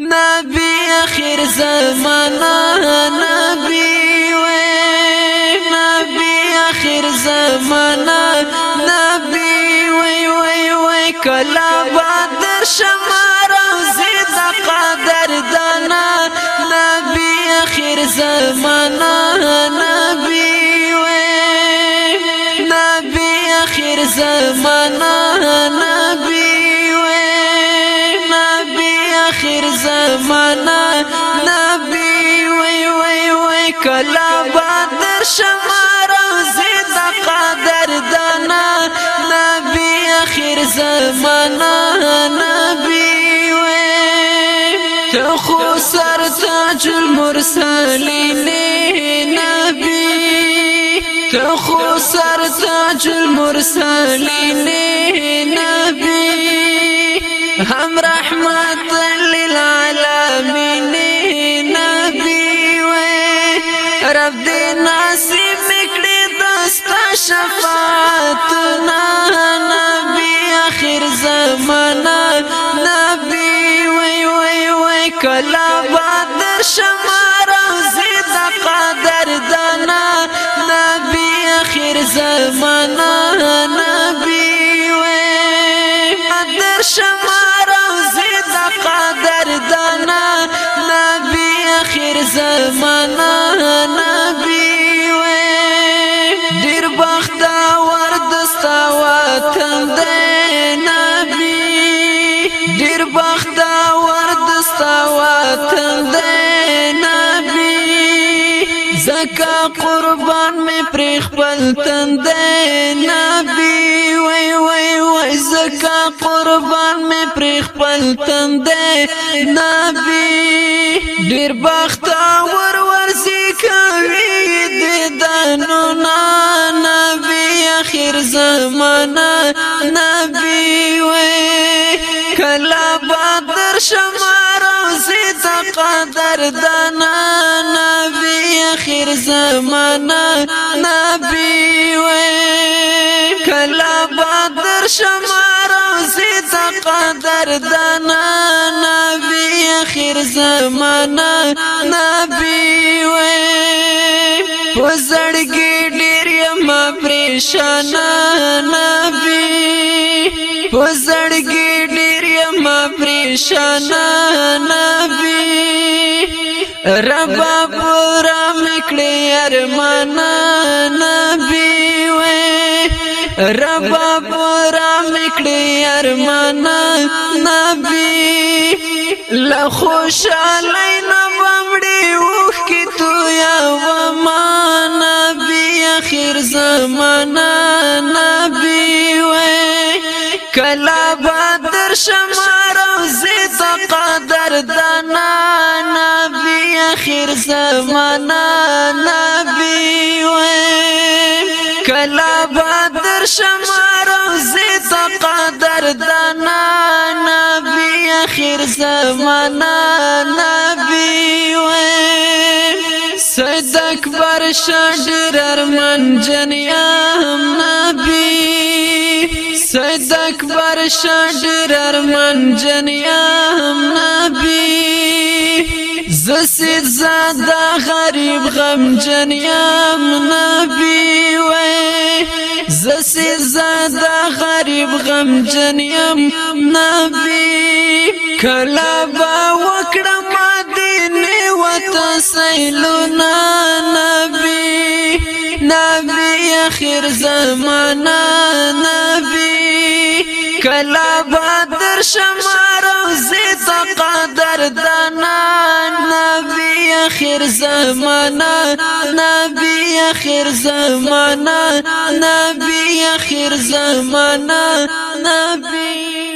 نبی اخر زمانہ نبی وے نبی اخر زمانہ نبی وے وے وے کلا بدر شمار زید قدر دانا نبی اخر زمانہ کلا بدر شمار او زید قدر دانا نبی اخر زمانہ نبی وې ته خو سرتاج المرسلین نبی ته خو سرتاج المرسلین نبی هم رحمت بدر شما روزی دا دانا نبی اخیر زمانا نبی وی دانا نبی قربان می پر خپل تند نبی وای وای وای زکا قربان می پر خپل تند نبی ډیر بخت ور ورزی کوي د دانو نبی اخر زمانہ نبی وای کلا بدر شمار او زی قدر دانه هر زمانہ نبی وې کلا بدر شمار روزي تقدر دنا نبی اخر زمانہ نبی وې وزړګي ډېر یم پریشان نبی وزړګي ډېر یم پریشان نبی رب پورا مکړي ارمانا نبی و رب پورا مکړي ارمانا نبی لا خوشاله نمړې وخ کی تو یا و ما نبی اخر زمانہ نبی و کلا بدر شمار روزه قدر دنا اخر زمانہ نبی وې کلا بدر شمار روزه تقدر دنا نبی اخر زمانہ نبی وې سید اکبر شډر ارمن جنیا هم نبی سید اکبر شډر ارمن جنیا هم نبی زسید زادا غریب غم جنیام نبی وی زسید زادا غریب غم جنیام نبی کلا با وکړم دینه وطن سیلونا نبی نبی اخر زمانہ نبی کلا با در شمارو زیت قدر دا اخر زمانا نبي اخر زمانا نبي اخر زمانا نبي